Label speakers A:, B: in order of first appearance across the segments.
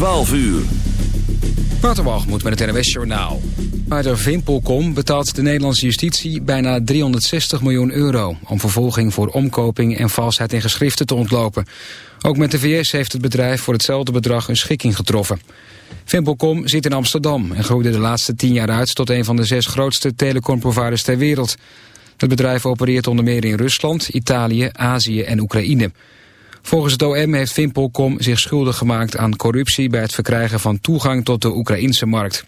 A: 12 uur.
B: moet met het NWS Journaal. Arbeider Vimpelkom betaalt de Nederlandse justitie bijna 360 miljoen euro... om vervolging voor omkoping en valsheid in geschriften te ontlopen. Ook met de VS heeft het bedrijf voor hetzelfde bedrag een schikking getroffen. Vimpelkom zit in Amsterdam en groeide de laatste tien jaar uit... tot een van de zes grootste telecomproviders ter wereld. Het bedrijf opereert onder meer in Rusland, Italië, Azië en Oekraïne... Volgens het OM heeft Vimpelkom zich schuldig gemaakt aan corruptie... bij het verkrijgen van toegang tot de Oekraïnse markt.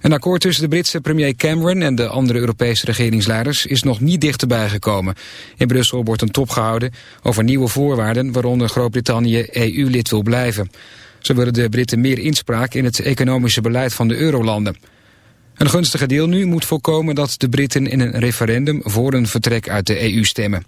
B: Een akkoord tussen de Britse premier Cameron en de andere Europese regeringsleiders is nog niet dichterbij gekomen. In Brussel wordt een top gehouden over nieuwe voorwaarden waaronder Groot-Brittannië EU-lid wil blijven. Zo willen de Britten meer inspraak in het economische beleid van de eurolanden. Een gunstige deel nu moet voorkomen dat de Britten in een referendum voor een vertrek uit de EU stemmen.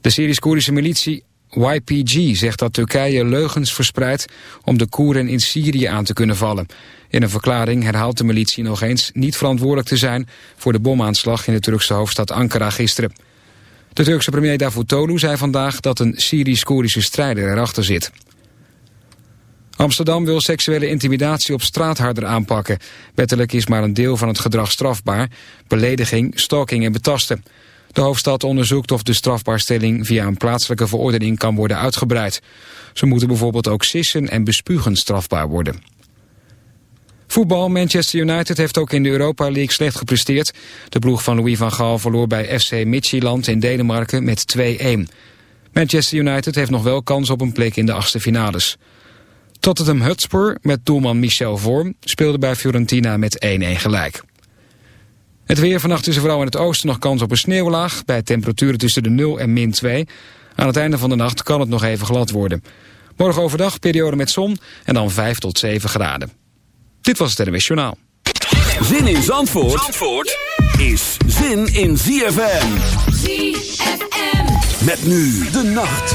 B: De Syrisch-Koerdische militie YPG zegt dat Turkije leugens verspreidt om de Koeren in Syrië aan te kunnen vallen. In een verklaring herhaalt de militie nog eens niet verantwoordelijk te zijn voor de bomaanslag in de Turkse hoofdstad Ankara gisteren. De Turkse premier Davutoglu zei vandaag dat een Syrisch-Koerdische strijder erachter zit. Amsterdam wil seksuele intimidatie op straat harder aanpakken. Wettelijk is maar een deel van het gedrag strafbaar. Belediging, stalking en betasten. De hoofdstad onderzoekt of de strafbaarstelling via een plaatselijke verordening kan worden uitgebreid. Zo moeten bijvoorbeeld ook sissen en bespugen strafbaar worden. Voetbal Manchester United heeft ook in de Europa League slecht gepresteerd. De ploeg van Louis van Gaal verloor bij FC Midtjylland in Denemarken met 2-1. Manchester United heeft nog wel kans op een plek in de achtste finales. Tottenham Hotspur met doelman Michel Vorm speelde bij Fiorentina met 1-1 gelijk. Het weer vannacht is er vooral in het oosten nog kans op een sneeuwlaag... bij temperaturen tussen de 0 en min 2. Aan het einde van de nacht kan het nog even glad worden. Morgen overdag periode met zon en dan 5 tot 7 graden. Dit was het NWS Journaal.
A: Zin in Zandvoort, Zandvoort is zin in ZFM. ZFM. Met nu de nacht.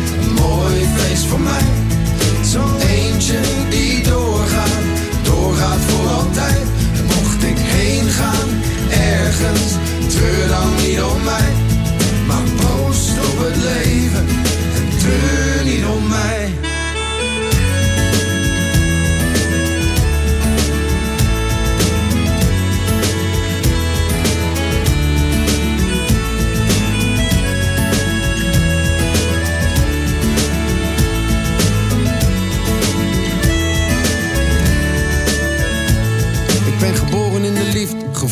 C: mooi feest voor mij. Zo'n eentje die doorgaat, doorgaat voor altijd. Mocht ik heen gaan, ergens, treur dan niet om mij op het leven en treur niet om mij.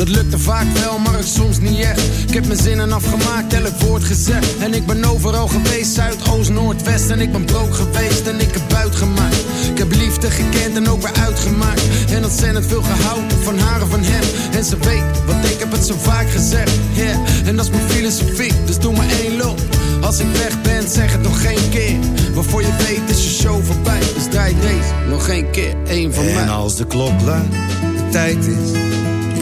D: Dat lukte vaak wel, maar ik soms niet echt. Ik heb mijn zinnen afgemaakt, elk woord gezegd. En ik ben overal geweest, Zuid, Oost, Noord, West. En ik ben brood geweest en ik heb buit gemaakt. Ik heb liefde gekend en ook weer uitgemaakt. En het veel gehouden van haar of van hem. En ze weet, want ik heb het zo vaak gezegd. Yeah, en dat is mijn filosofie, dus doe maar één loop. Als ik weg ben, zeg het nog geen keer. Waarvoor je weet is je show voorbij. Dus draai deze nog geen keer, één van
E: en
D: mij.
E: En als de klok luidt, de tijd is.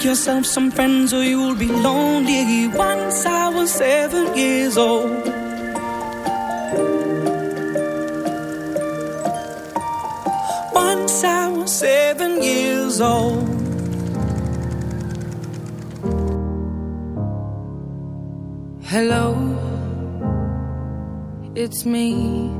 F: Make yourself some friends or you'll be lonely. Once I was seven years old. Once I was seven years old.
G: Hello, it's me.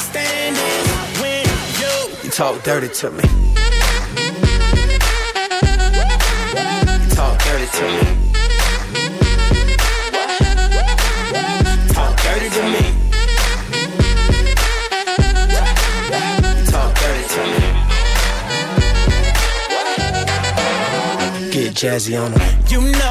H: talk dirty to me. Talk dirty to me. Talk dirty to me. Talk dirty to me. Get jazzy on them. You know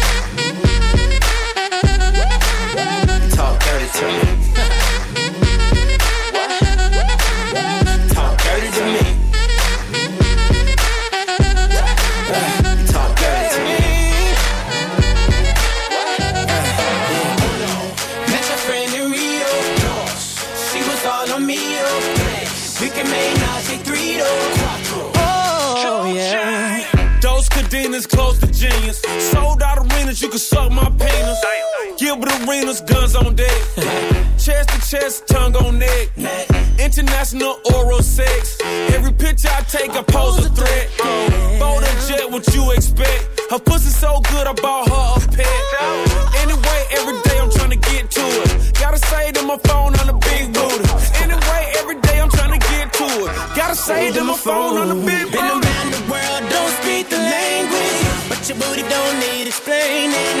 I: Gilbert guns on deck. chest to chest, tongue on neck. International oral sex. Every picture I take, I pose a threat. Bold and jet, what you expect? Her pussy so good, I bought her a pet. Anyway, every day I'm trying to get to it. Gotta say to my phone on the big booty. Anyway, every day I'm trying to get to it. Gotta say to my phone on the big booty.
J: Been around the world, don't speak the language. But your booty don't need explaining.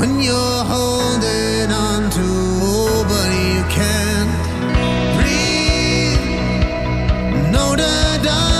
J: when you're holding on
K: to all, but you
L: can't
M: breathe. No, da, da.